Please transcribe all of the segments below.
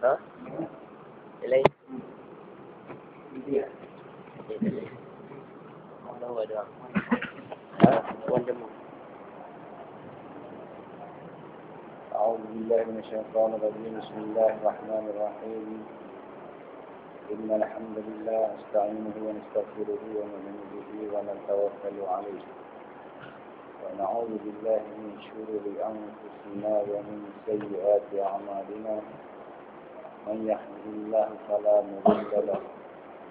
Allah ada. Ha? Tuan jemu. أعوذ بالله من الشيطان الرجيم بسم الله الرحمن الرحيم إن الحمد لله نستعينه ونستغفره ونؤمن به ونتوكل عليه ونعوذ بالله من شرور أنفسنا ومن سيئات أعمالنا من يهده الله فلا مضل له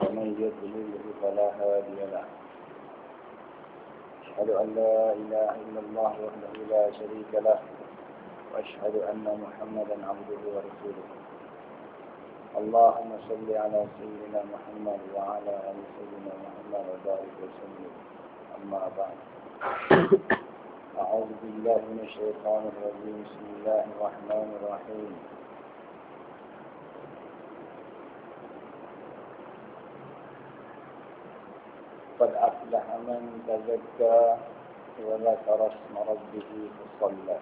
ومن يضلله فلا هادي له. أشهد أن لا إله إلا الله وحده لا شريك له وأشهد أن محمدا عبده ورسوله. اللهم صل على سيدنا محمد وعلى آل سيدنا محمد وبارك وسلم. أما بعد. أعوذ بالله من الشيطان الرجيم. بسم الله الرحمن الرحيم. قد أفلح من تزكى وذكر اسم ربه فصلى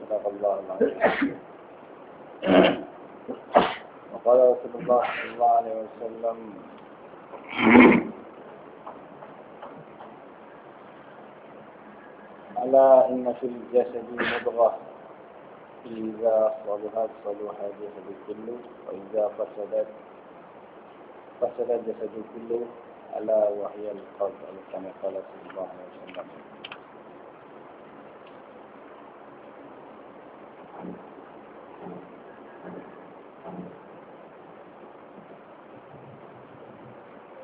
صدق الله العظيم. وقال رسول الله صلى الله عليه وسلم ألا إن في الجسد مضغة. إذا صلحت صلح الجسد كله وإذا فسدت فسد الجسد كله. ألا وهي القلب كما قال صلى الله عليه وسلم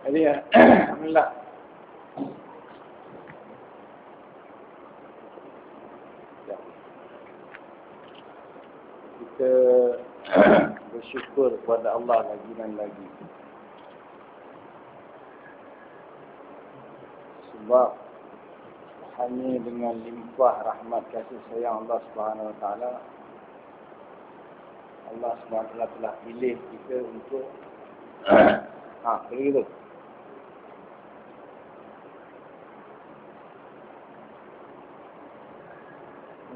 هذه لا kita bersyukur kepada Allah lagi dan lagi. Sebab hanya dengan limpah rahmat kasih sayang Allah Subhanahu Wa Taala Allah Subhanahu Wa Taala telah pilih kita untuk ha, begitu.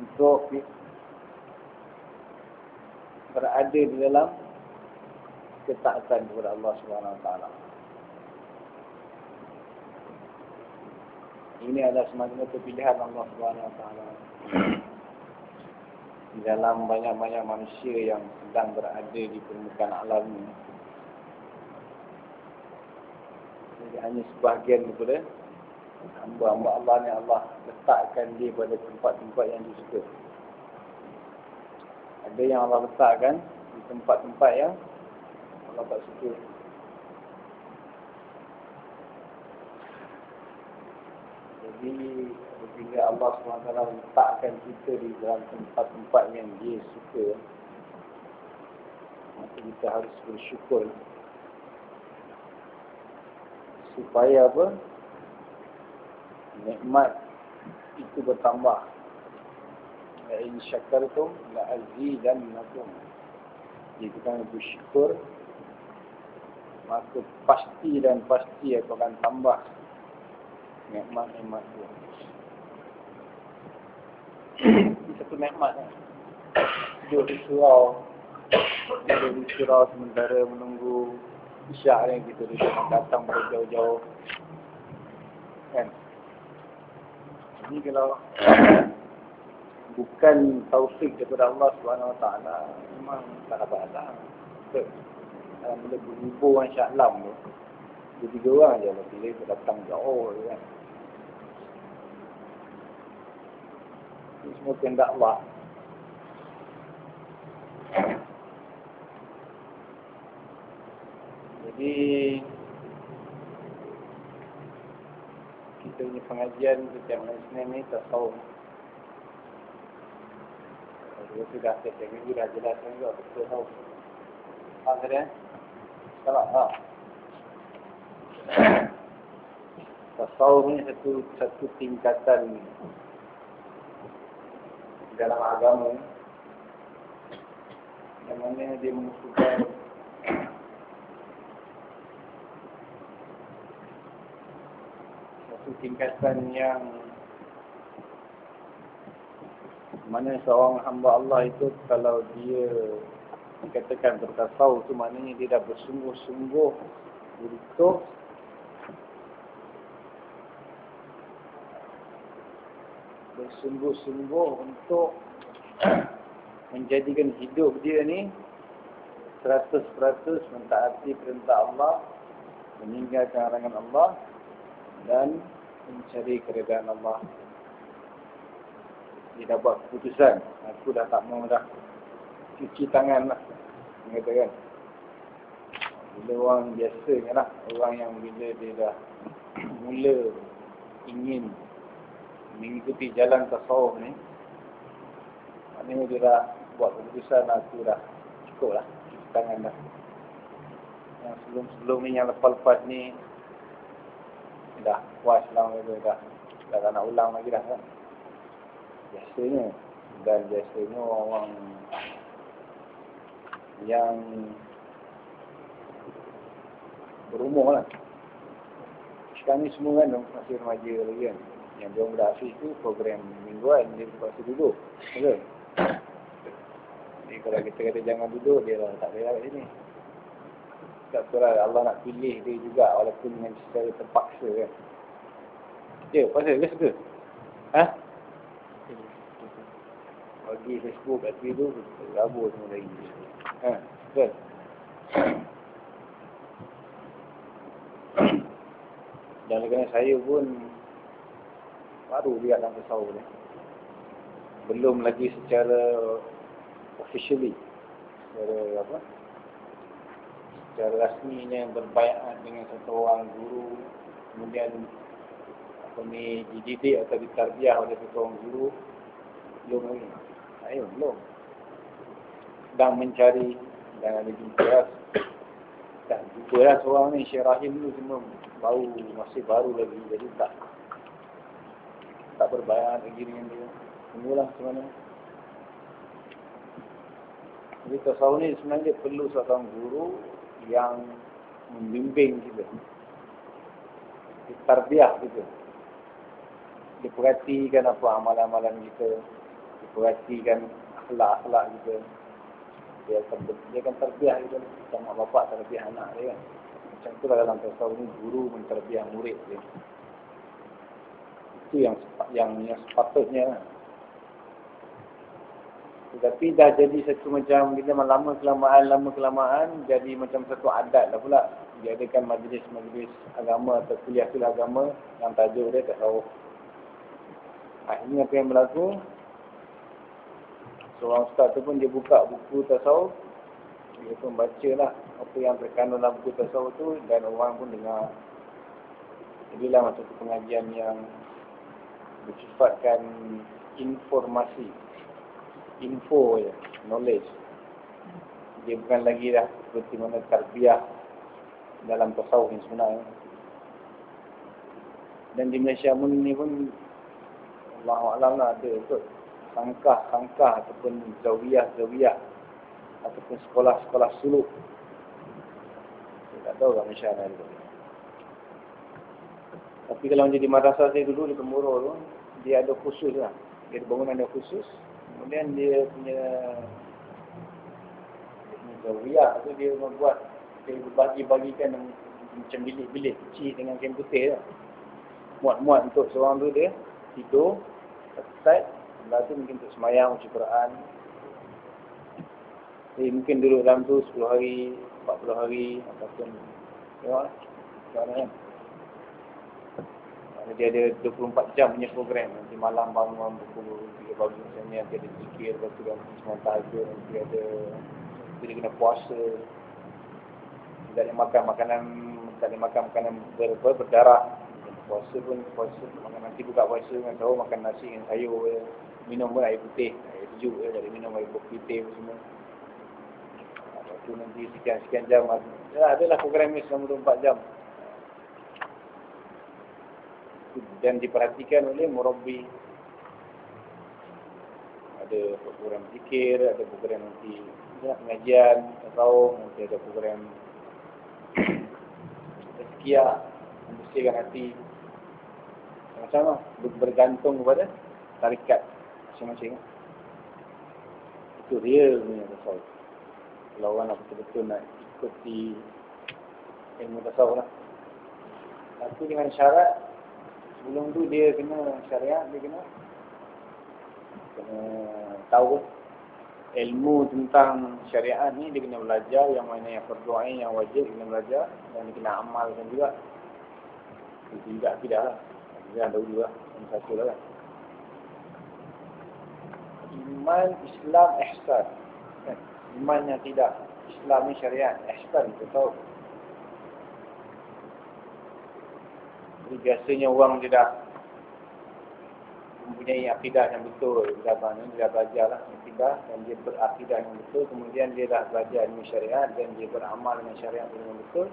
untuk berada di dalam ketaatan kepada Allah Subhanahu Wa Taala. Ini adalah semata-mata pilihan Allah. Di dalam banyak-banyak manusia yang sedang berada di permukaan alam ini. Jadi hanya sebahagian daripada hamba-hamba Allah ni Allah letakkan dia pada tempat-tempat yang dia suka. Ada yang Allah letakkan di tempat-tempat yang Allah tak suka. Jadi bila Allah SWT letakkan kita di dalam tempat-tempat yang dia suka, maka kita harus bersyukur supaya apa? nikmat itu bertambah. La in syakartum la azidannakum. Jika kamu bersyukur, maka pasti dan pasti aku akan tambah nikmat-nikmat itu. Ini satu nikmat kan? Duduk di surau, duduk di surau sementara menunggu isyak ni kita duduk datang pada jauh-jauh. Kan? Ini kalau bukan taufik daripada Allah Subhanahu Wa Taala, memang tak dapat ada. Dalam bila beribu orang Syaklam tu, dia tiga orang je lah pilih datang jauh tu kan. Ini semua kehendak Allah. Jadi kita punya pengajian setiap Senin ni tasawuf. Dia sudah setiap minggu dah jelaskan juga betul tahu. Tak dia? Salah, ha. Tasawuf ni satu satu tingkatan dalam agama. Yang mana dia merupakan satu tingkatan yang mana seorang hamba Allah itu kalau dia dikatakan bertasawuf tu maknanya dia dah bersungguh-sungguh untuk bersungguh-sungguh untuk menjadikan hidup dia ni 100% mentaati perintah Allah, meninggalkan larangan Allah dan mencari keredaan Allah. Dia dah buat keputusan, aku dah tak mau dah cuci tangan lah. Mengatakan. Bila orang biasanya lah, orang yang bila dia dah mula ingin mengikuti jalan tasawuf ni, maknanya dia dah buat keputusan aku dah cukup lah cuci tangan dah. Yang sebelum-sebelum ni, yang lepas-lepas ni, dah puas lah dia dah, dah tak nak ulang lagi dah kan. Biasanya, dan biasanya orang-orang yang berumur lah. Sekarang ni semua kan masih remaja lagi kan. Yang dia orang berakhir tu program mingguan, dia terpaksa duduk. Betul? Jadi kalau kita kata jangan duduk, dia lah tak boleh kat sini. Tak betul lah, Allah nak pilih dia juga walaupun dengan secara terpaksa kan. Ya, pasal ke suka? Ha? Bagi Facebook kat tu, rabur semua lagi. Ha, betul? Dan kerana saya pun baru lihat dalam tasawuf ni. Belum lagi secara officially. Secara apa? Secara rasminya berbayat dengan satu orang guru. Kemudian apa ni dididik atau ditarbiah oleh satu orang guru. Belum lagi. Saya belum. Sedang mencari dan ada jumpa lah. Tak jumpa lah seorang ni. Syekh Rahim tu semua baru, masih baru lagi. Jadi tak tak berbayar lagi dengan dia. Tunggulah macam mana. Jadi tasawuf ni sebenarnya perlu seorang guru yang membimbing kita. Tarbiah kita. Dia perhatikan apa amalan-amalan kita. Dia perhatikan akhlak-akhlak kita. Dia akan, dia akan terbiah kita. Macam mak bapak terbiah anak dia kan. Macam itulah dalam tasawuf ni guru menterbiah murid dia. Itu yang yang yang sepatutnya lah. Tetapi dah jadi satu macam kita lama kelamaan, lama kelamaan jadi macam satu adat lah pula. Diadakan majlis-majlis agama atau kuliah-kuliah agama yang tajuk dia tak tahu. Akhirnya apa yang berlaku? Seorang ustaz tu pun dia buka buku tasawuf. Dia pun baca lah apa yang terkandung dalam buku tasawuf tu dan orang pun dengar. Jadilah macam tu pengajian yang bersifatkan informasi info je, knowledge. Dia bukan lagi dah seperti mana tarbiyah dalam tasawuf yang sebenarnya. Dan di Malaysia pun ni pun Allah Alam lah ada kot sangkah-sangkah ataupun zawiyah-zawiyah ataupun sekolah-sekolah suluk. Saya tak tahu lah Malaysia ada. Tapi kalau menjadi madrasah saya dulu di Kemuro tu, dia ada khusus lah. Dia ada bangunan ada khusus. Kemudian dia punya Zawiyah tu dia membuat Dia bagi-bagikan macam bilik-bilik kecil dengan kain putih lah Muat-muat untuk seorang tu dia Tidur Start Sebelah tu mungkin untuk semayang Uci Quran Jadi mungkin duduk dalam tu 10 hari 40 hari Ataupun Tengok lah Macam mana kan dia ada 24 jam punya program. Nanti malam bangun pukul 3 pagi macam ni. Nanti ada zikir. Lepas tu nanti semua tahajud. Nanti ada... Nanti kena puasa. Tak ada makan makanan... Tak ada makan makanan ber, ber, berdarah. Puasa pun puasa. Makan nanti buka puasa dengan tahu makan nasi dengan sayur. Ya. Minum pun air putih. Air sejuk. Ya. Jadi minum air putih semua. Lepas tu nanti sekian-sekian jam. Ya, adalah program ni selama 24 jam. Dan diperhatikan oleh murabbi. Ada program zikir, ada program nanti ya, pengajian atau nanti ada program tazkiyah membersihkan hati. Sama-sama bergantung kepada tarikat masing-masing. Itu real punya tasawuf Kalau orang nak betul-betul nak ikuti ilmu tasawuf lah. Tapi dengan syarat sebelum tu dia kena syariat, dia kena kena tahu ilmu tentang syariat ni dia kena belajar yang mana yang perdoain yang wajib kena belajar dan dia kena amalkan juga. Itu juga tidak lah. Dia ada lah. Yang satu lah kan. Iman, Islam, Ihsan. Kan? Iman yang tidak. Islam ni syariat. Ihsan kita tahu. Jadi biasanya orang dia dah mempunyai akidah yang betul. Dia dah, dia dah belajar lah akidah dan dia berakidah yang betul. Kemudian dia dah belajar ilmu syariat dan dia beramal dengan syariat dengan betul.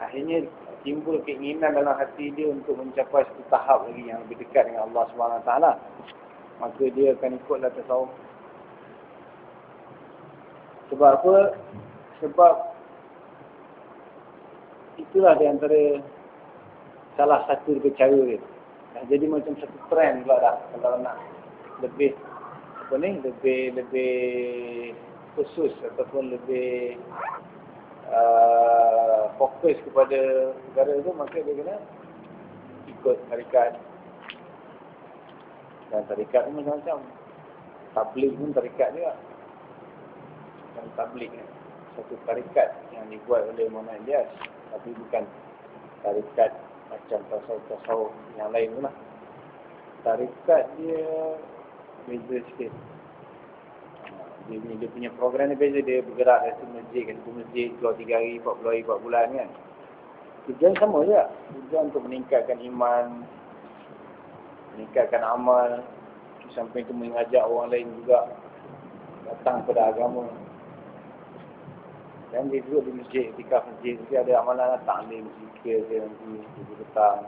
Akhirnya timbul keinginan dalam hati dia untuk mencapai satu tahap lagi yang lebih dekat dengan Allah SWT maka dia akan ikutlah tasawuf. Sebab apa? sebab itulah di antara salah satu cara dia. Dah jadi macam satu trend pula dah kalau nak. Lebih apa ni lebih lebih khusus ataupun lebih uh, fokus kepada negara tu maka dia kena ikut tarikat. Dan tarikat pun macam-macam. Tablik pun tarikat juga. Dan tablik ni satu tarikat yang dibuat oleh Muhammad Ilyas tapi bukan tarikat macam tasawuf-tasawuf yang lain lah. Tarikat dia beza sikit. Dia punya, dia punya program dia beza, dia bergerak dari satu masjid ke satu masjid, keluar tiga hari, empat puluh hari, empat bulan kan. Tujuan sama je. Tujuan untuk meningkatkan iman, meningkatkan amal, sampai itu mengajak orang lain juga datang pada agama. Dan dia duduk di masjid, ketika masjid, mesti ada amalan lah, taklim, zikir dia nanti, dia petang.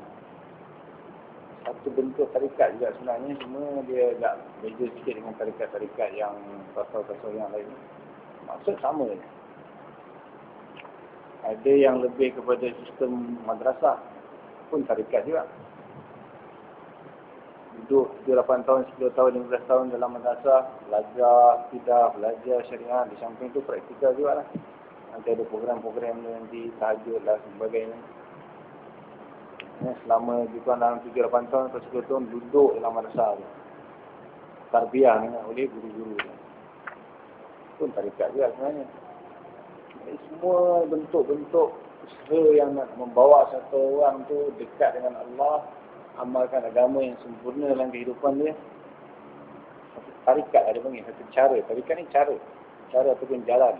Satu bentuk tarikat juga sebenarnya, cuma dia agak beza sikit dengan tarikat-tarikat yang tasawuf-tasawuf yang lain. Maksud sama je. Ada yang lebih kepada sistem madrasah, pun tarikat juga. Duduk 7-8 tahun, 10 tahun, 15 tahun dalam madrasah, belajar, tidak, belajar syariah, di samping itu praktikal juga lah nanti ada program-program nanti tahajud lah sebagainya. Ya, selama kurang dalam 7-8 tahun atau 10 tahun duduk dalam madrasah tu. Tarbiyah ni oleh guru-guru. Pun tarikat juga sebenarnya. Jadi, semua bentuk-bentuk usaha yang nak membawa satu orang tu dekat dengan Allah, amalkan agama yang sempurna dalam kehidupan dia. Satu tarikat ada panggil, satu cara. Tarikat ni cara. Cara ataupun jalan.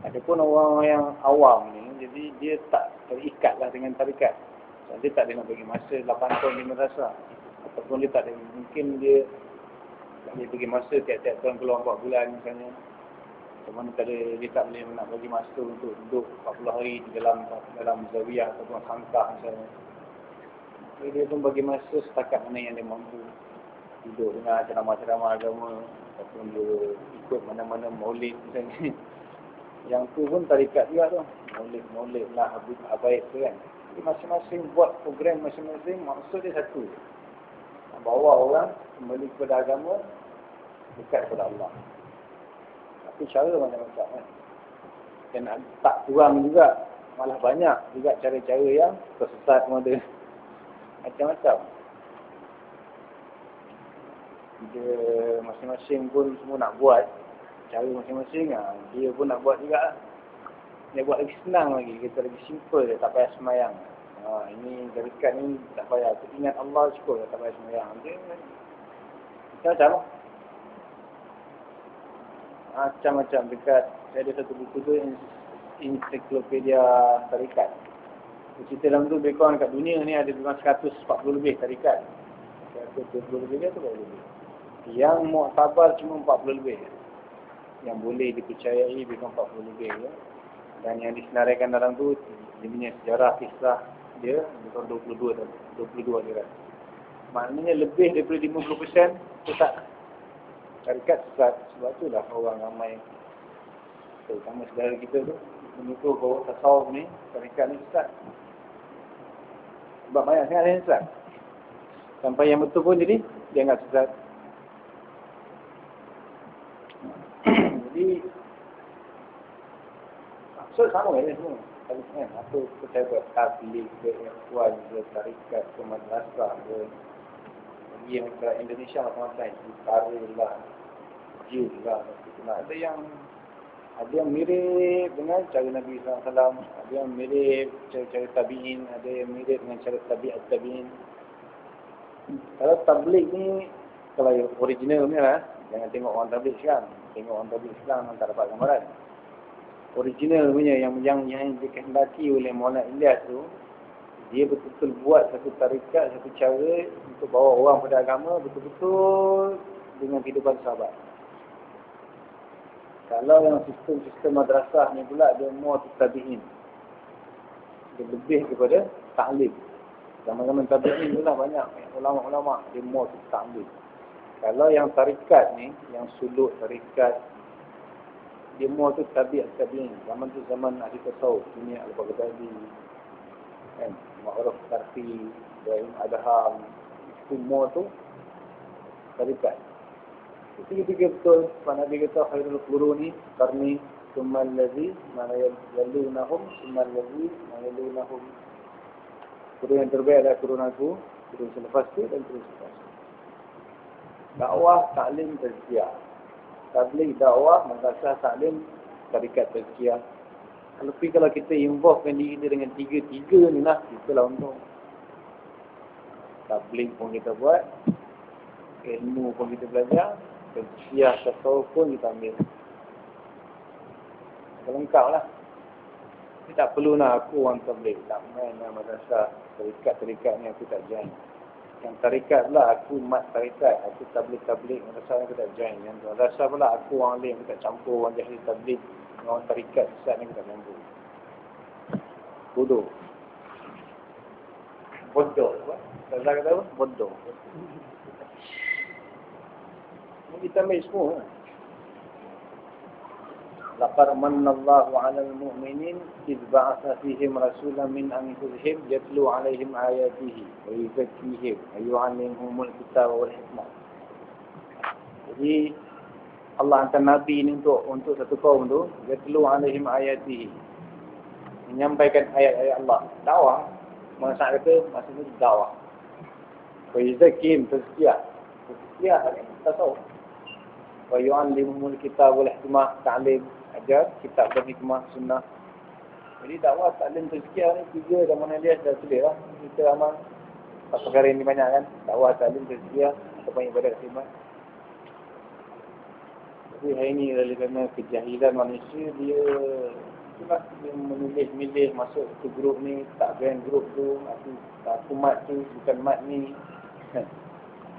Adapun orang yang awam ni, jadi dia tak terikatlah dengan tarikat. Dia tak nak bagi masa 8 tahun di madrasah. Ataupun dia tak ada, mungkin dia tak boleh bagi masa tiap-tiap tahun keluar 4 bulan misalnya. Cuma tak ada, dia tak boleh nak bagi masa untuk duduk 40 hari di dalam dalam zawiyah ataupun sangkah misalnya. Jadi dia pun bagi masa setakat mana yang dia mampu. Duduk dengan ceramah-ceramah agama. Ataupun dia ikut mana-mana maulid misalnya. Yang tu pun tarikat juga tu. Molek-molek lah habis abaik tu kan. Jadi masing-masing buat program masing-masing maksud dia satu. Bawa orang kembali kepada agama dekat kepada Allah. Tapi cara macam-macam kan. Dan tak kurang juga. Malah banyak juga cara-cara yang tersesat pun ada. Macam-macam. Dia masing-masing pun semua nak buat cara masing-masing lah. Dia pun nak buat juga lah. Dia buat lagi senang lagi. Kita lagi simple dia. Tak payah semayang. Ha, ini garikan ni tak payah. Ingat Allah cukup. Tak payah semayang. Dia macam-macam lah. Macam-macam dekat. Saya ada satu buku tu. Encyclopedia Tarikat. Cerita dalam tu kurang dekat dunia ni ada lebih 140 lebih tarikat. 120 lebih atau berapa lebih. Yang mu'tabar cuma 40 lebih yang boleh dipercayai lebih 40 lebih ya. Dan yang disenaraikan dalam tu dia punya sejarah kisah dia tahun 22 dan 22 dia. Maknanya lebih daripada 50% sesat. Tarikat sesat sebab tu lah orang ramai terutama saudara kita tu menutup bahawa tasawuf ni tarikat ni sesat. Sebab banyak sangat yang sesat. Sampai yang betul pun jadi dia anggap sesat. Jadi maksud sama ya semua. Kalau kan apa percaya buat tabligh ke ikhwan ke tarikat ke madrasah ke. Yang ke Indonesia macam-macam. Utara lah Jil lah nah, ada yang ada yang mirip dengan cara Nabi SAW ada yang mirip cara-cara tabi'in. Ada yang mirip dengan cara tabi'at tabi'in. Kalau tabligh ni kalau original ni lah jangan tengok orang tabligh sekarang. Tengok orang tabligh sekarang tak dapat gambaran original punya yang yang yang dikehendaki oleh Maulana Ilyas tu dia betul-betul buat satu tarikat, satu cara untuk bawa orang pada agama betul-betul dengan kehidupan sahabat. Kalau yang sistem-sistem madrasah ni pula dia more tabi'in. Dia lebih kepada ta'lim. Zaman-zaman tabi'in tu lah banyak ulama-ulama dia more ta'lim. Kalau yang tarikat ni, yang suluk tarikat, dia more tu tabi'at tabi'in. Zaman tu zaman ahli tasawuf, ini Al-Baghdadi, kan? Ma'ruf tarfi Ibrahim Adham. Semua tu tarikat itu ketiga betul. Pak Nabi kata khairul quruni karni summal ladzi mana yalunahum summal ladzi mana yalunahum kurun yang terbaik adalah kurun aku kurun selepas tu dan kurun selepas tu. Dakwah taklim tazkiyah tabligh dakwah madrasah taklim tarikat tazkiyah tapi kalau kita involvekan diri kita dengan tiga-tiga ni lah, kita lah untung. Tabling pun kita buat, ilmu pun kita belajar, kesia tasawuf pun kita ambil. Lengkap lah. Kita tak perlu nak aku orang tabligh. Tak main lah madrasah. Terikat-terikat ni aku tak join. Yang tarikat pula aku mat tarikat. Aku tabligh-tabligh madrasah aku tak join. Yang madrasah pula aku orang lain. Aku tak campur orang jahil tabligh orang tarikat sesat ni kita mampu. Bodoh. Bodoh. Apa kata apa? Bodoh. Kita ambil semua. Laqad manna Allahu 'alal mu'minin id ba'atha fihim rasulan min anfusihim yatlu 'alaihim ayatihi wa yuzakkihim wa yu'allimuhumul kitaba wal hikmah. Jadi Allah hantar Nabi ini untuk untuk satu kaum tu yatlu 'alaihim ayatihi. Menyampaikan ayat-ayat Allah. Dakwah masa kata masa itu dakwah. Wa yuzakkihim tazkiyah. Tazkiyah ni tasawuf wa yu'allimuhumul kitab wal hikmah ta'lim ajar kitab dan hikmah sunnah. Jadi dakwah taklim tazkiyah ni. Tiga dah mana dia dah tulis lah. Kita amal perkara ini banyak kan. Dakwah taklim tazkiyah ataupun ibadat khidmat. Tapi hari ini oleh kerana kejahilan manusia dia itulah dia memilih-milih masuk ke grup ni. Tak join grup tu. Aku aku mat tu bukan mat ni.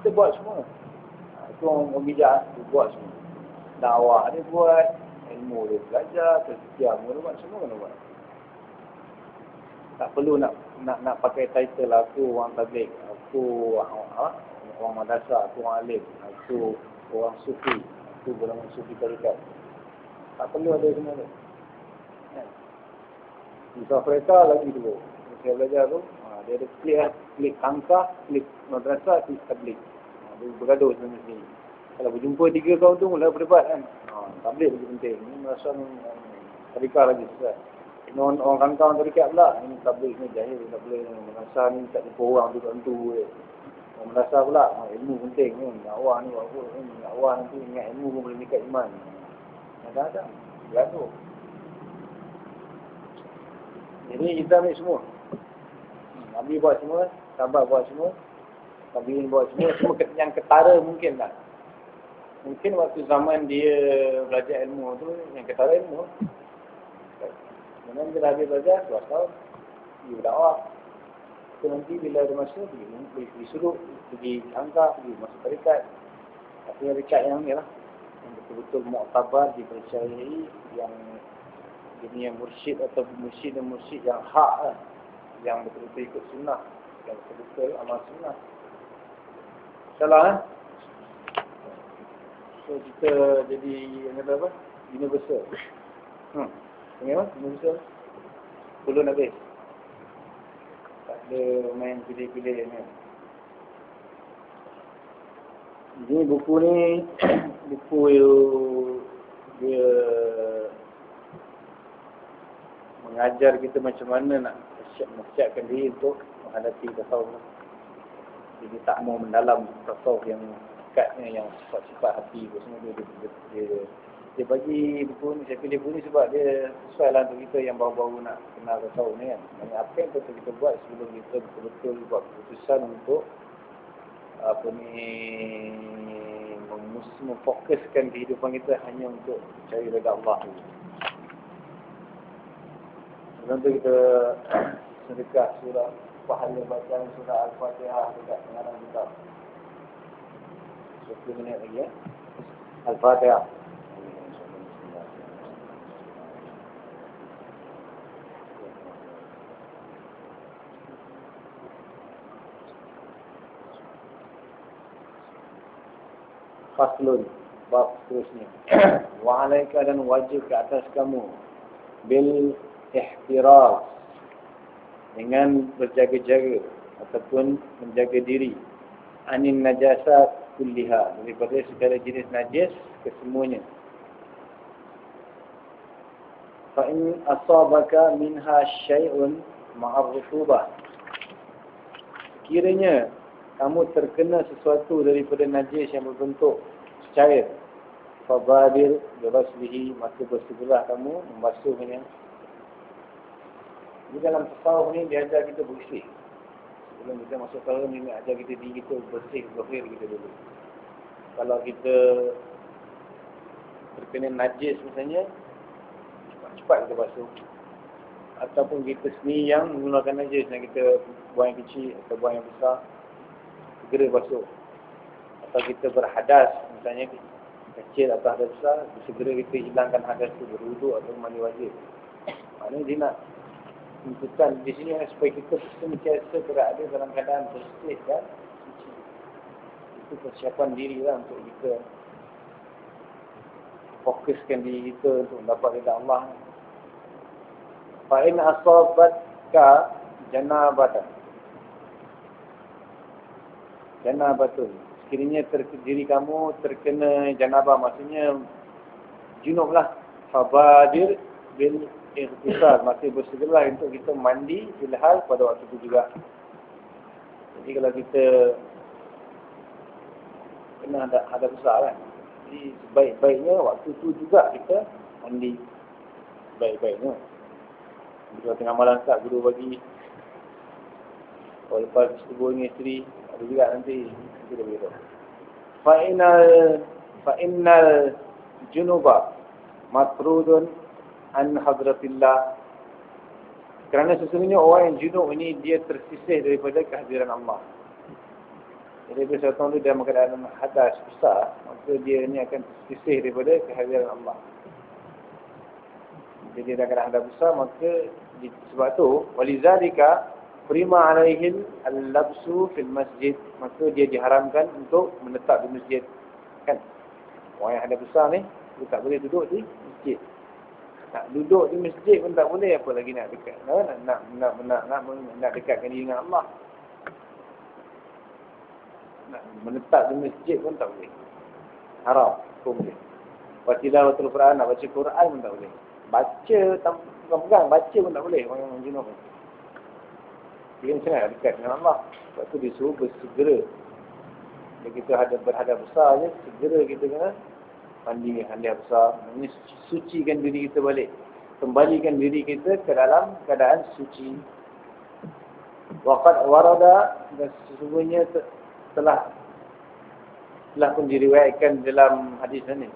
Kita buat semua. Ha, itu orang bijak. Buat semua. Dakwah dia buat ilmu dia belajar tazkiyah dia buat semua kena buat tak perlu nak nak nak pakai title aku orang tabligh aku orang, orang madrasah aku orang alim aku orang sufi aku golongan sufi tarikat tak perlu ada semua tu Misal kereta lagi dua. Saya belajar tu, ha, dia ada klik, klik angka, klik madrasah, klik tablik. Ha, dia bergaduh sini. Kalau berjumpa tiga kawan tu, mula berdebat kan. Tablik lagi penting. Ini merasa ni, tadika lagi susah. Ini orang, orang kawan-kawan tadikat pula. Ini tablik ni jahil, tablik ni. Merasa ni tak jumpa orang tu tentu. Orang merasa pula, ilmu penting ni. Dakwah ni, apa ni. Dakwah nanti ingat ilmu pun boleh meningkat iman. Ada-ada. Bergaduh. Jadi kita ambil semua. Nabi buat semua, sahabat buat semua, tabiin buat semua, semua yang ketara mungkin tak. Mungkin waktu zaman dia belajar ilmu tu, yang ketara ilmu. Kemudian bila dia belajar, dua tahun, dia berdakwah. So, nanti bila ada masa, pergi, pergi, suruh, pergi angka, pergi masuk tarikat. Tapi tarikat yang ni lah. Yang betul-betul mu'tabar, dipercayai, yang yang mursyid atau mursyid dan mursyid yang hak lah. Yang betul-betul ikut sunnah. Yang betul-betul amal sunnah. Salah eh? So kita jadi yang kata apa? Universal. Hmm. Ingat apa? Universal. Belum habis. Tak ada main pilih-pilih ni. Ini buku ni buku dia mengajar kita macam mana nak mempersiapkan diri untuk menghadapi tasawuf. Jadi tak mau mendalam tasawuf yang dekatnya yang sifat-sifat hati tu semua dia, dia, dia, dia, dia bagi buku ni, saya pilih buku ni sebab dia sesuai lah untuk kita yang baru-baru nak kenal tasawuf ni kan. Dan apa yang betul kita buat sebelum kita betul-betul buat keputusan untuk apa ni memfokuskan kehidupan kita hanya untuk cari reda Allah ni. Contoh kita sedekah surah pahala bacaan surah Al-Fatihah dekat pengarang kitab. Sepuluh minit lagi ya. Al-Fatihah. Faslun bab seterusnya. Wa alaika dan wajib ke atas kamu bil ihtiraz dengan berjaga-jaga ataupun menjaga diri anin najasat kulliha daripada segala jenis najis kesemuanya. Fa in asabaka minha syai'un ma'ar rutubah. Kiranya kamu terkena sesuatu daripada najis yang berbentuk cair fabadir biraslihi maka bersegeralah kamu membasuhnya di dalam tasawuf ni dia ajar kita bersih sebelum kita masuk tahun ni ajar kita diri kita bersih zahir kita dulu kalau kita terkena najis misalnya cepat-cepat kita basuh ataupun kita sendiri yang menggunakan najis yang kita buang yang kecil atau buang yang besar segera basuh. Atau kita berhadas, misalnya kecil atau hadas besar, segera kita hilangkan hadas itu berwuduk atau mandi wajib. Maknanya dia nak tuntutan di sini supaya kita sentiasa berada dalam keadaan bersih dan suci. Itu persiapan diri lah untuk kita fokuskan diri kita untuk dapat rida Allah. Fa'in asabatka janabatan janabatun. Sekiranya ter, diri kamu terkena janabah, maksudnya junub lah. Fabadir bil ikhtisar. Masih bersegeralah untuk kita mandi filhal pada waktu itu juga. Jadi kalau kita kena ada, ada besar kan. Jadi sebaik-baiknya waktu itu juga kita mandi. Sebaik-baiknya. Kalau tengah malam tak guru bagi kalau lepas setubuh dengan isteri ada juga nanti kita dah beritahu. Fa'inal fa'inal junuba matrudun an hadratillah. Kerana sesungguhnya orang yang junub ini dia tersisih daripada kehadiran Allah. Jadi bila seorang itu dalam keadaan hadas besar, maka dia ini akan tersisih daripada kehadiran Allah. Jadi dalam keadaan hadas besar, maka sebab itu, walizalika Prima alaihim al-labsu fil masjid. Maka dia diharamkan untuk menetap di masjid. Kan? Orang yang ada besar ni, dia tak boleh duduk di masjid. Nak duduk di masjid pun tak boleh, apa lagi nak dekat. Nak, nak, nak, nak, nak, nak, nak dekatkan diri dengan Allah. Nak menetap di masjid pun tak boleh. Haram. Pun boleh. Watilah waktu Quran, nak baca Quran pun tak boleh. Baca, tak pegang, baca pun tak boleh. Orang yang jenuh. Dia sangat dekat dengan Allah. Sebab tu disuruh bersegera. Bila kita ada berhadap besar je, segera kita kena mandi hadiah besar. Ini sucikan diri kita balik. Kembalikan diri kita ke dalam keadaan suci. Waqat warada dan sesungguhnya telah telah pun diriwayatkan dalam hadis ini.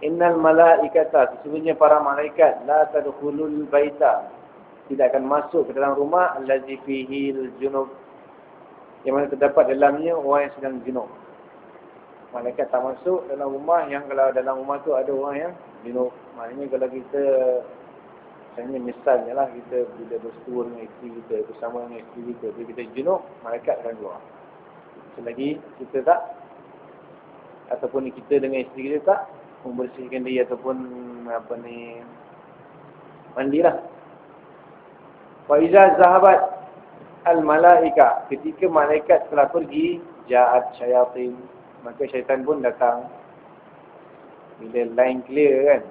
Innal malaikata sesungguhnya para malaikat la tadkhulul baita tidak akan masuk ke dalam rumah allazi fihi junub yang mana terdapat dalamnya orang yang sedang junub malaikat tak masuk dalam rumah yang kalau dalam rumah tu ada orang yang junub maknanya kalau kita misalnya misalnya lah kita bila bersetua dengan isteri kita bersama dengan isteri kita bila kita junub malaikat akan keluar selagi kita tak ataupun kita dengan isteri kita tak membersihkan diri ataupun apa ni mandilah Faiza zahabat al-malaika. Ketika malaikat telah pergi, jahat syaitan. Maka syaitan pun datang. Bila line clear kan.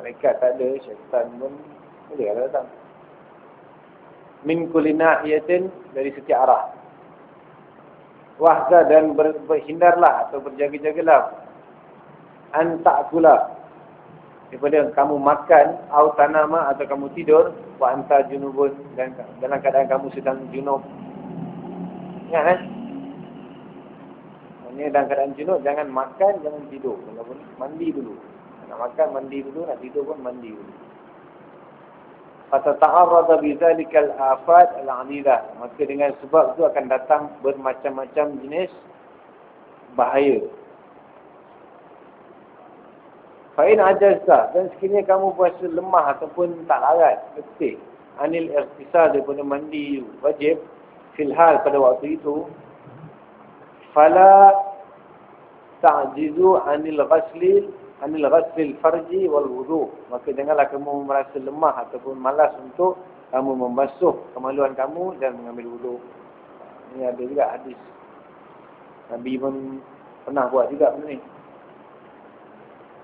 Malaikat tak ada, syaitan pun boleh lah datang. Min kulina iyatin dari setiap arah. Wahza dan ber, berhindarlah atau berjaga-jagalah. Antak pula. Daripada kamu makan, au tanama atau kamu tidur, wa anta junubun dan dalam keadaan kamu sedang junub. Ingat eh? Maksudnya dalam keadaan junub, jangan makan, jangan tidur. Walaupun mandi dulu. Nak makan, mandi dulu. Nak tidur pun mandi dulu. Fatata'arrada bizalikal afat al-alilah. Maka dengan sebab itu akan datang bermacam-macam jenis bahaya. Fa'in ajazah. Dan sekiranya kamu berasa lemah ataupun tak larat. Letih. Anil irtisal daripada mandi wajib. Filhal pada waktu itu. Ta'jizu anil ghasli anil ghaslil farji wal wudu. Maka janganlah kamu merasa lemah ataupun malas untuk kamu membasuh kemaluan kamu dan mengambil wudu. Ini ada juga hadis. Nabi pun pernah buat juga benda ni.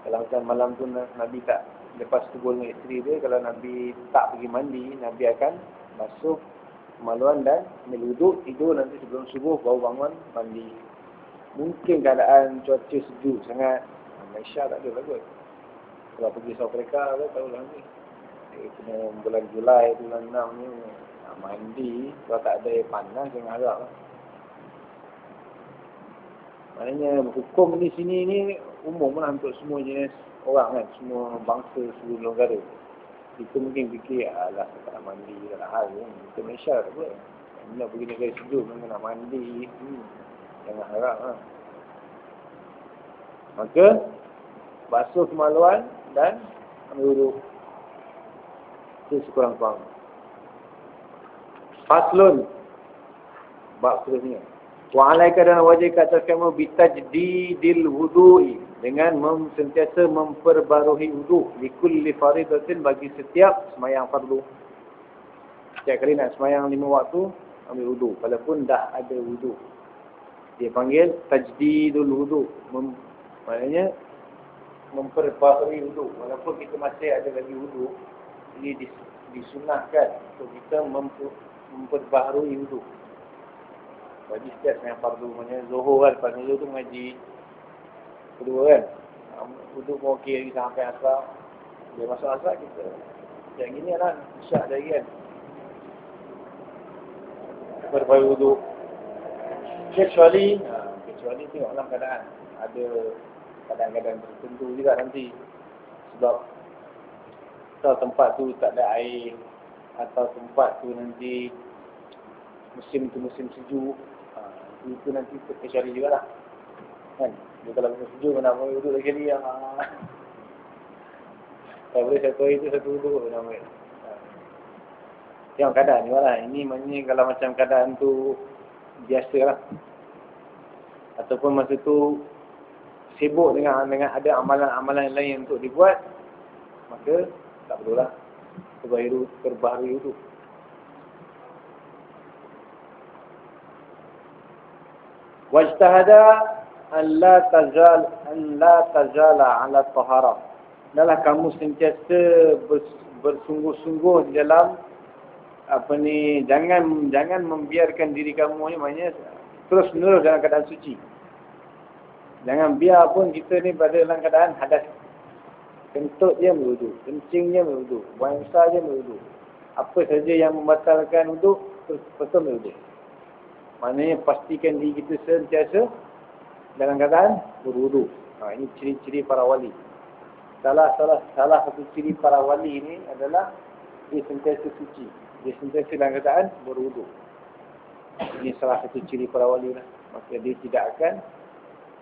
Kalau macam malam tu Nabi tak lepas kubur dengan isteri dia, kalau Nabi tak pergi mandi, Nabi akan basuh kemaluan dan ambil wuduk, tidur nanti sebelum subuh baru bangun mandi. Mungkin keadaan cuaca sejuk sangat. Malaysia tak ada kot. Kalau pergi South Africa tahu lah ni. Eh, kena bulan Julai, bulan 6 ni nak mandi. Kalau tak ada air panas jangan harap lah. Maknanya hukum di sini ni umum lah untuk semua jenis orang kan. Semua bangsa seluruh negara. Kita mungkin fikir, alah tak nak mandi, tak nak hal kan. Kita Malaysia tak boleh. Nak pergi negara sejuk, memang nak mandi. Hmm. Jangan harap lah. Maka, basuh kemaluan dan ambil wuduk. Itu sekurang-kurang. Faslun. Bab seterusnya. Wa alaika dan wajib ke atas kamu bitajdidil wudu'i dengan mem, sentiasa memperbarui wudu likulli faridatin bagi setiap semayang fardu. Setiap kali nak semayang lima waktu ambil wudu walaupun dah ada wudu. Dia panggil tajdidul wudu. Mem, maknanya memperbarui wudu walaupun kita masih ada lagi wudu ini dis, disunahkan untuk kita memper, memperbaharui wudu. Bagi setiap yang fardu punya Zuhur kan Lepas Zuhur tu mengaji Kedua kan. Pun okey lagi sampai asal Dia masuk asal kita Yang gini lah Isyak lagi kan. Berbaik wuduk. Kecuali ha, Kecuali tengoklah keadaan. Ada Kadang-kadang tertentu juga nanti. Sebab Atau tempat tu tak ada air Atau tempat tu nanti Musim tu musim sejuk itu nanti terkecuali juga lah. Kan? Dia kalau musim sejuk, nak boleh duduk lagi dia. Tak boleh satu hari tu satu duduk. Nama. Tengok keadaan ni lah. Ini maknanya kalau macam keadaan tu biasa lah. Ataupun masa tu sibuk dengan dengan ada amalan-amalan lain untuk dibuat, maka tak perlu lah. Terbaharu, terbaharu itu. Wajtahada an la tazal an la tazala ala tahara. Adalah kamu sentiasa bersungguh-sungguh dalam apa ni jangan jangan membiarkan diri kamu ni maknanya terus menerus dalam keadaan suci. Jangan biar pun kita ni pada dalam keadaan hadas. Kentut dia berwudu, kencing dia berwudu, buang besar dia berwudu. Apa saja yang membatalkan wudu, terus betul berwudu. Maknanya pastikan diri kita sentiasa dalam keadaan berwudu. Ha, ini ciri-ciri para wali. Salah salah salah satu ciri para wali ini adalah dia sentiasa suci. Dia sentiasa dalam keadaan berwudu. Ini salah satu ciri para wali lah. Maka dia tidak akan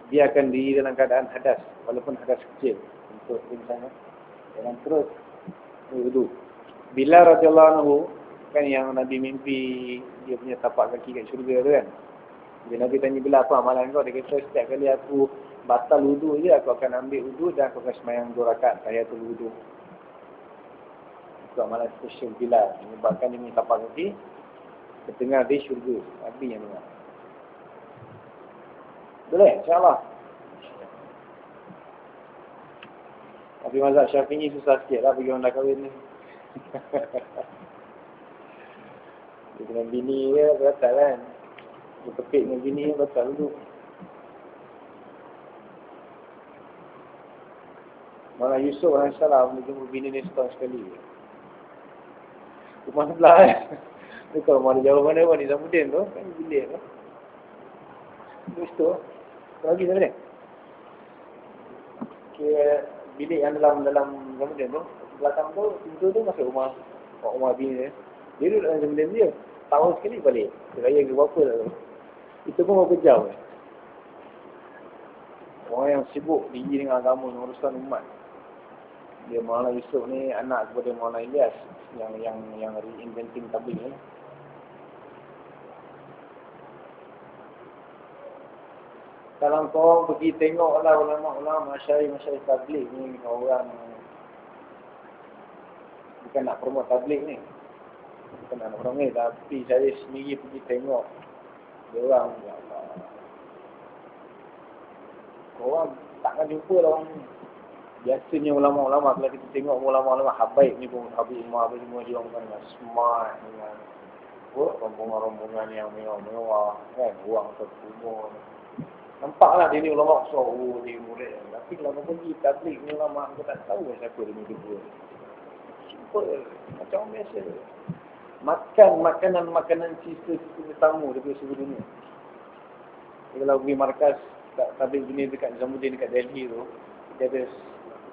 dia akan diri dalam keadaan hadas walaupun hadas kecil untuk misalnya jangan terus berwudu. Bila radhiyallahu anhu kan yang Nabi mimpi dia punya tapak kaki kat syurga tu kan. Bila Nabi tanya bila apa amalan kau, dia kata setiap kali aku batal wudu je aku akan ambil wudu dan aku akan semayang dua rakaat tahiyatul wudu. Itu amalan spesial bila menyebabkan dia punya tapak kaki terdengar di syurga. Nabi yang dengar. Boleh? InsyaAllah. Tapi mazhab syafi'i susah sikit lah bagi orang dah kahwin ni. Dia dengan bini dia batal kan. Dia pekik dengan bini dia batal dulu. Malah Yusuf AS dia jumpa bini dia setahun sekali. Rumah sebelah kan. Dia kalau mana jauh mana pun Nizamuddin tu. Kan bilik tu. Terus tu. Lagi sama dia. Kira bilik yang dalam dalam Nizamuddin tu. Belakang tu, pintu tu masuk rumah. Rumah bini dia. Dia duduk dalam Nizamuddin dia. Tahun sekali balik. Raya ke berapa lah tu. Itu pun berapa jam. Orang yang sibuk tinggi dengan agama, urusan umat dia Maulana Yusuf ni anak kepada Maulana Ilyas yang yang yang reinventing tabligh ni. Kalau kau pergi tengok lah ulama-ulama masyarakat-masyarakat tabligh ni orang bukan nak promote tabligh ni. Bukan nak promote tapi saya sendiri pergi tengok dia orang ya Allah. Orang takkan jumpa lah orang biasanya ulama-ulama kalau kita tengok ulama-ulama habaib ni pun habib imam apa semua dia orang dengan smart dengan rombongan-rombongan yang mewah-mewah kan? Uang terkumur. Nampaklah dia ni ulama so oh, dia murid. Tapi kalau kau pergi tablik ni ulama kau tak tahu siapa dia ni kedua simple. Macam biasa makan makanan-makanan sisa-sisa tamu daripada seluruh dunia kalau pergi markas tak tablik ni dekat Zamuddin dekat Delhi tu dia ada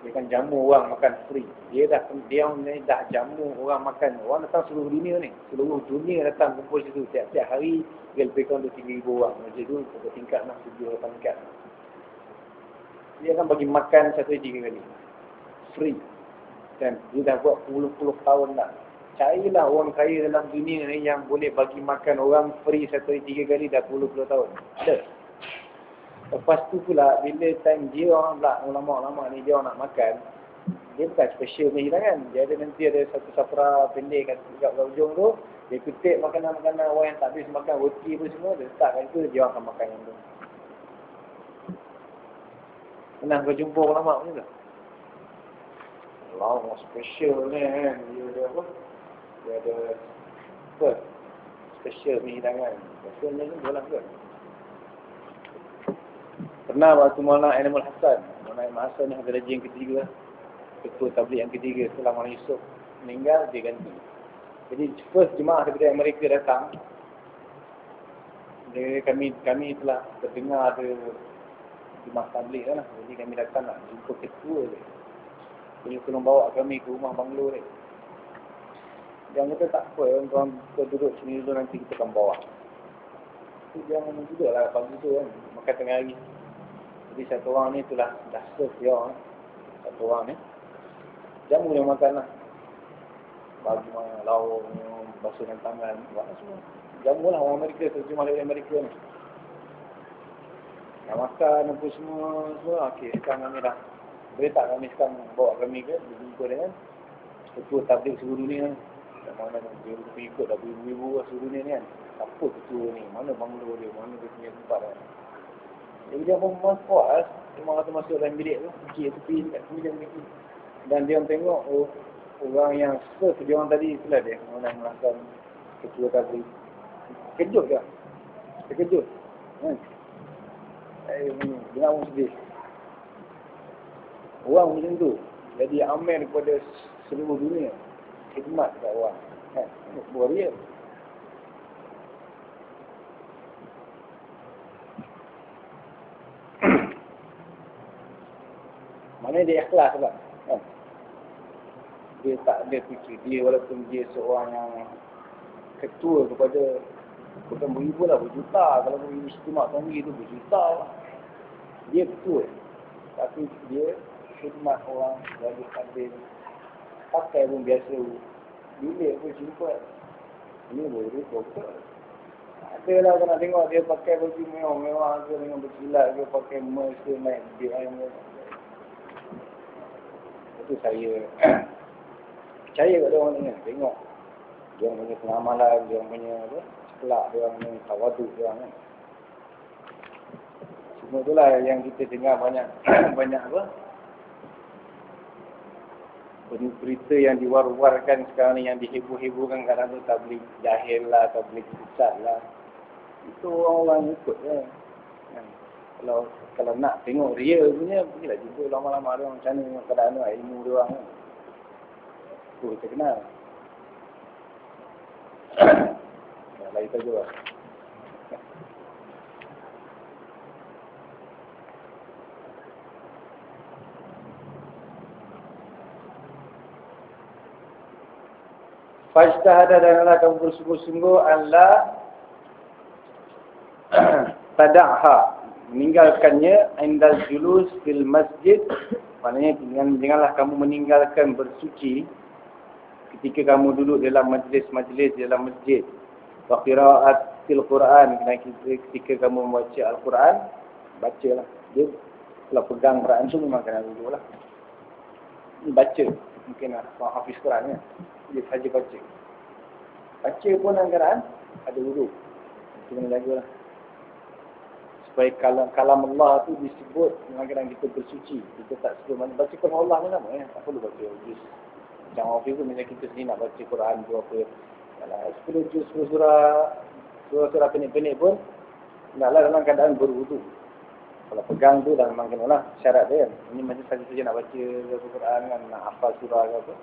dia kan jamu orang makan free. Dia dah dia ni dah jamu orang makan. Orang datang seluruh dunia ni. Seluruh dunia datang kumpul situ tiap-tiap hari dia lebih kurang 3000 orang. Macam tu satu tingkat lah, tujuh lapan tingkat. Dia akan bagi makan satu tiga kali. Free. Dan dia dah buat puluh-puluh tahun dah. Carilah orang kaya dalam dunia ni yang boleh bagi makan orang free satu tiga kali dah puluh-puluh tahun. Ada. Lepas tu pula, bila time dia orang pula, ulama-ulama ni dia orang nak makan, dia bukan special punya hidangan. Dia ada nanti ada satu safra pendek kat, kat ujung tu, dia kutip makanan-makanan orang yang tak habis makan roti pun semua, dia letakkan tu, dia orang akan makan yang tu. Pernah kau jumpa ulama macam tu? Allah, special ni kan. Dia ada apa? Dia ada apa? Special hidangan. Special ni tu boleh ke? Pernah waktu Maulana Animal Hassan. Maulana Animal Hassan ni ada raja yang ketiga. Ketua tablik yang ketiga setelah Maulana Yusuf meninggal, dia ganti. Jadi first jemaah daripada Amerika datang. Jadi kami kami telah terdengar ada jemaah tablik lah. Jadi kami datang nak jumpa ketua dia. Dia tolong bawa kami ke rumah banglo dia. Yang kata tak apa, tuan duduk sini dulu nanti kita akan bawa. Jadi jangan duduk lah pagi tu kan, makan tengah hari. Jadi satu orang ni itulah dah serve dia orang. Satu orang ni. Jamu dia makan lah. Bagi mana lauk, basuhkan tangan, buat lah semua. Jamu lah orang Amerika, terjemah dari Amerika ni. Dah makan apa semua, semua. Okey, sekarang kami dah. Boleh tak kami sekarang bawa kami ke, berjumpa dengan ketua tablik seluruh ni. Dan mana dia ikut dah beribu-ribu seluruh dunia ni kan. Apa ketua ni, mana banglo dia, mana dia punya tempat kan. Jadi dia pun memang puas, memang kata masuk dalam bilik tu, pergi tepi dekat kemudian begitu. Dan dia orang tengok, oh, orang yang serve dia orang tadi, itulah dia, orang yang melakukan ketua tadi. Kejut ke? Terkejut. Hmm. Eh, dia pun sedih. Orang macam tu. Jadi amer kepada seluruh dunia. Khidmat kat orang. Dia. Mana dia ikhlas kan? Dia tak ada fikir dia walaupun dia seorang yang ketua kepada bukan beribu lah berjuta kalau beri istimewa tinggi tu berjuta lah. Dia ketua tapi dia khidmat orang bagi adil pakai pun biasa. Bilik pun simple. Ini boleh fokus ada lah kau nak tengok dia pakai baju mewah-mewah ke dengan berkilat ke pakai emas ke naik ke itu saya. Percaya pada orang ni tengok. Dia punya pengamalan dia punya apa kelak dia punya tawaduk dia kan semua itulah yang kita dengar banyak banyak apa berita yang diwar-warkan sekarang ni yang diheboh-hebohkan kadang tu tabligh jahil lah, tabligh sesat lah. Itu orang-orang ikut je. Kan? Kalau kalau nak tengok ria punya, pergilah jumpa lama-lama dia macam mana keadaan tu, ilmu dia orang. Tu kita kenal. Lain saja lah. Fajtahada dan Allah kamu bersungguh-sungguh Allah tada'ha meninggalkannya indal julus fil masjid. Maknanya dengan janganlah kamu meninggalkan bersuci ketika kamu duduk dalam majlis-majlis dalam masjid. Wa qira'atil Quran ketika kamu membaca Al-Quran bacalah. Dia kalau pegang Quran tu memang kena duduklah baca mungkin lah. Hafiz Quran ya dia saja baca. Baca pun anggaran ada wudhu. Itu kena jaga lah. Supaya kalam, kalam Allah tu disebut anggaran kita bersuci. Kita tak sebut mana. Baca kalam Allah pun sama ya. Tak perlu baca juz. Macam Hafiz pun macam kita sendiri nak baca Quran tu apa. Kalau 10 juz, 10 surah, surah-surah pendek-pendek pun naklah dalam keadaan berwudhu. Kalau pegang tu dah memang kena lah syarat dia. Ini macam saja-saja nak baca Al-Quran kan, nak hafal surah ke apa.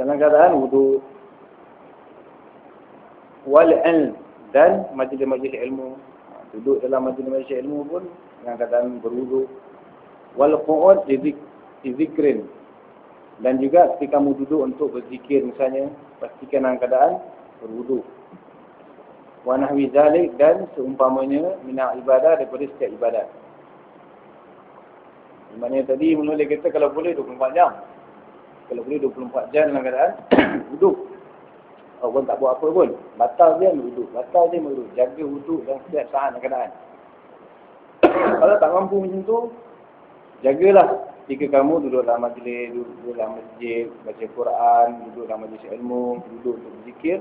Dalam keadaan wudu. Wal ilm dan majlis-majlis ilmu. Duduk dalam majlis-majlis ilmu pun dalam keadaan berwudu. Wal qu'ud zikrin. Dan juga ketika kamu duduk untuk berzikir misalnya pastikan dalam keadaan berwudu. Wa nahwi dan seumpamanya minal ibadah daripada setiap ibadat Maknanya tadi menulis kata kalau boleh 24 jam. Kalau boleh 24 jam dalam keadaan duduk. Pun tak buat apa pun. Batal dia duduk. Batal dia duduk. Jaga duduk dan setiap saat dalam keadaan. kalau tak mampu macam tu, jagalah. Jika kamu duduk dalam majlis, duduk dalam masjid, baca Quran, duduk dalam majlis ilmu, duduk untuk berzikir.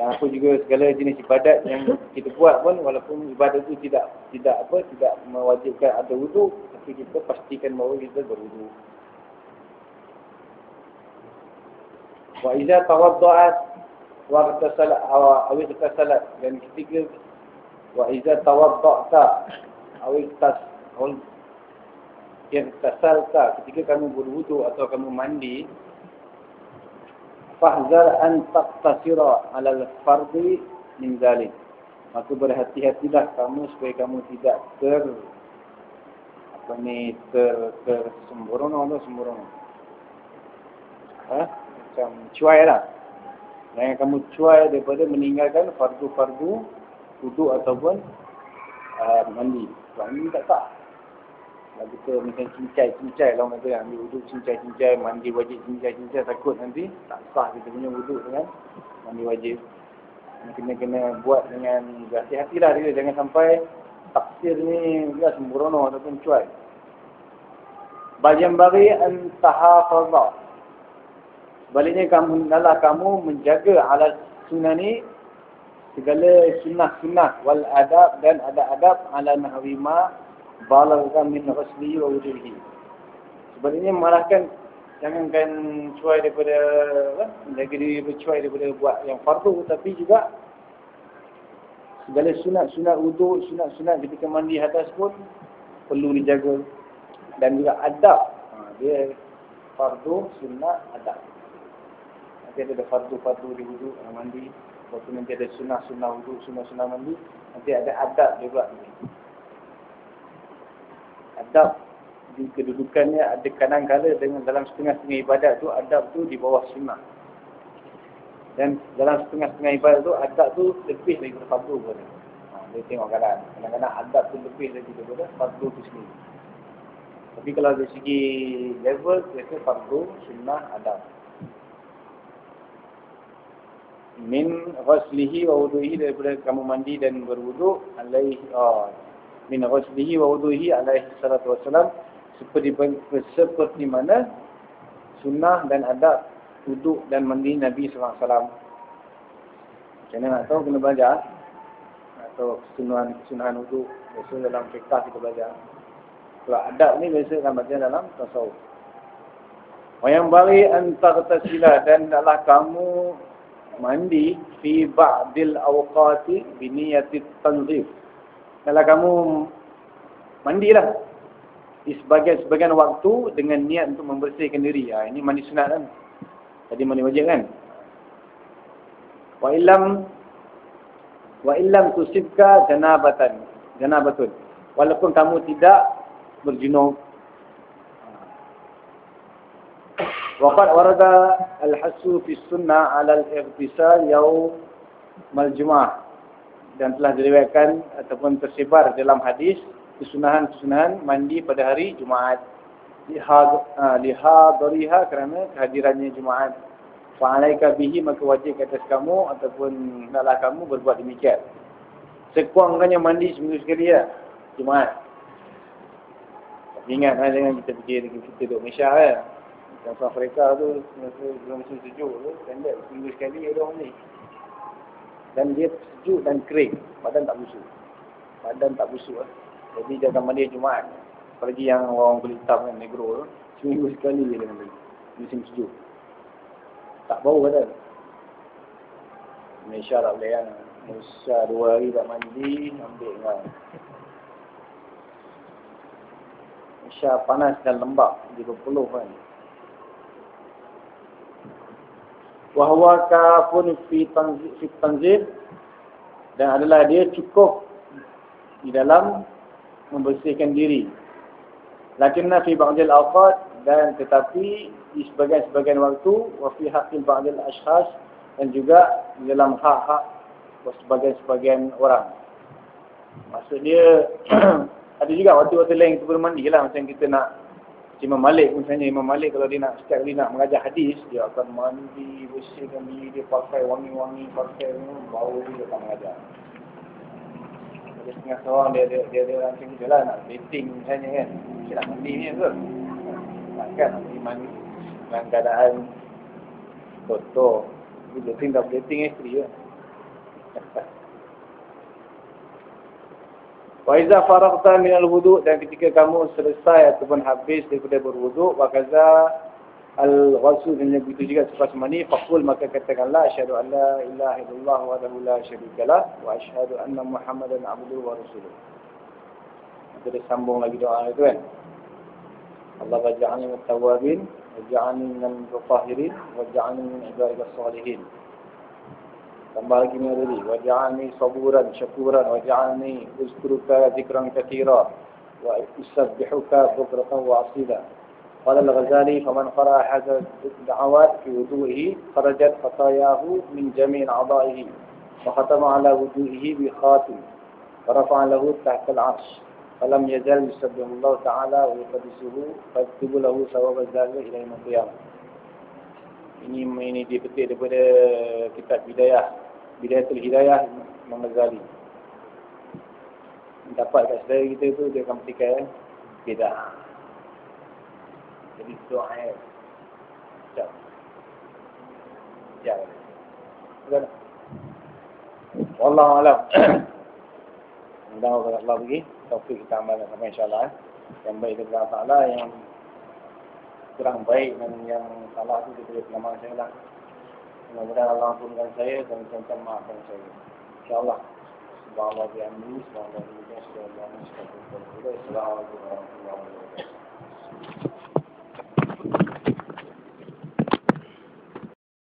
Dan apa juga segala jenis ibadat yang kita buat pun walaupun ibadat itu tidak tidak apa tidak mewajibkan ada wuduk tapi kita pastikan bahawa kita berwudu. Wa idza tawadda'at wa tasalat aw tasalat dan ketika wa idza tawadda'ta aw tasalta ketika kamu berwudu atau kamu mandi fahzar an taqtasira 'ala al-fardhi min zalik maka berhati-hatilah kamu supaya kamu tidak ter apa ni ter ter sembrono atau sembrono. Ha? Macam cuai lah. Jangan kamu cuai daripada meninggalkan fardu-fardu wuduk ataupun uh, mandi. Mandi tak sah. Kalau kita macam cincai-cincai lah orang kata ambil wuduk cincai-cincai, mandi wajib cincai-cincai takut nanti tak sah kita punya wuduk dengan mandi wajib. Kena-kena buat dengan berhati-hati lah dia. Jangan sampai taksir ni dia sembrono ataupun cuai. Bagian bagi antahafazah. Sebaliknya kamu adalah kamu menjaga ala sunnah ni segala sunnah-sunnah wal adab dan adab-adab ala nahwi ma balagha min ghusli wa wujuhi. Sebaliknya marahkan jangankan cuai daripada diri bercuai daripada buat yang fardu tapi juga segala sunat-sunat wuduk, sunat-sunat ketika mandi hadas pun perlu dijaga dan juga adab. Ha, dia fardu, sunnah, adab. Nanti ada fardu-fardu di wuduk, mandi. Lepas tu nanti ada sunnah-sunnah wuduk, sunnah-sunnah mandi. Nanti ada adab juga. Adab di kedudukannya ada kanan kala dengan dalam setengah-setengah ibadat tu adab tu di bawah sunnah. Dan dalam setengah-setengah ibadat tu adab tu lebih daripada fardu pun. Ha, dia tengok keadaan. Kadang-kadang adab tu lebih daripada fardu tu sendiri. Tapi kalau dari segi level, biasa fardu, sunnah, adab. Min ghaslihi wa wuduhi daripada kamu mandi dan berwuduk alaihi oh, min ghaslihi wa wuduhi alaihi salatu wassalam seperti seperti mana sunnah dan adab wuduk dan mandi Nabi SAW. Macam mana nak tahu kena belajar. Atau kesunahan-kesunahan wuduk. Biasa dalam fiqah kita belajar. Kalau adab ni biasa dalam bagian dalam tasawuf. Wa yang bagi antar tasila dan adalah kamu mandi fi ba'dil awqati bi niyati tanzif. Kalau kamu mandilah di sebagian sebagian waktu dengan niat untuk membersihkan diri. Ha, ini mandi sunat kan. Tadi mandi wajib kan. Wa illam wa illam tusibka janabatan. Janabatun. Walaupun kamu tidak berjunub Waqad warada al-hasu fi sunnah ala al-ightisal yaum al-jum'ah dan telah diriwayatkan ataupun tersebar dalam hadis kesunahan-kesunahan mandi pada hari Jumaat. Lihadariha ha, kerana kehadirannya Jumaat. Fa'alaika bihi maka wajib atas kamu ataupun hendaklah kamu berbuat demikian. Sekurang-kurangnya mandi seminggu sekali ya Jumaat. Ingat jangan kita fikir kita duduk Malaysia ya yang Afrika tu masa belum musim sejuk tu standard seminggu sekali ada orang ni. Dan dia sejuk dan kering, badan tak busuk. Badan tak busuk lah. Jadi dia akan mandi Jumaat. Apalagi yang orang kulit hitam kan, negro tu. Seminggu sekali dia mandi. Musim sejuk. Tak bau badan. Malaysia tak boleh kan. Malaysia dua hari tak mandi, ambil kan. Malaysia panas dan lembab. Dia berpeluh kan. Wahwa kafun fi tanzil dan adalah dia cukup di dalam membersihkan diri. Lakinna fi ba'dil awqat dan tetapi di sebagian-sebagian waktu wa fi haqqil ba'dil ashkhas dan juga di dalam hak-hak sebagian-sebagian orang. Maksud dia ada juga waktu-waktu lain kita perlu mandi lah macam kita nak Imam Malik misalnya Imam Malik kalau dia nak setiap kali nak mengajar hadis dia akan mandi bersihkan diri dia pakai wangi-wangi pakai bau dia akan mengajar. Ada setengah seorang dia dia dia, dia macam tu lah nak dating misalnya kan. Dia nak mandi ni ke takkan nak mandi dengan keadaan kotor. Dia dating tak dating isteri lah Wa iza faraqta min al-wudu dan ketika kamu selesai ataupun habis daripada berwuduk wa kaza al-ghusl dan begitu juga selepas mandi faqul maka katakanlah asyhadu an la ilaha illallah wa la syarika lah wa asyhadu anna muhammadan abduhu wa rasuluh. Kita sambung lagi doa itu kan. Allah waj'alni min tawwabin waj'alni min mutahhirin waj'alni min ibadika salihin. Waj'alni saburan syakuran waj'alni uzkuruka zikran katsira wa usabbihuka bukratan wa asila. قال الغزالي فمن قرأ هذا الدعوات في وضوئه خرجت خطاياه من جميع أعضائه وختم على وضوئه بخاتم ورفع له تحت العرش فلم يزل يسبح الله تعالى ويقدسه فيكتب له ثواب ذلك إلى يوم القيامة ini ini dipetik daripada kitab Bidayah Bidayatul Hidayah Imam Ghazali dapat kat saudara kita tu dia akan petikai beda jadi doa ayat sekejap sekejap Bukan Wallahu alam. Mudah-mudahan Allah bagi taufik kita amalkan sama insya-Allah. Eh. Yang baik daripada Allah Taala yang kurang baik dan yang salah itu kita nama saya lah. Mudah-mudahan Allah ampunkan saya dan tentang maafkan saya. InsyaAllah. Subhanallah di. Subhanallah di. Subhanallah di. Subhanallah di. Subhanallah di. Subhanallah di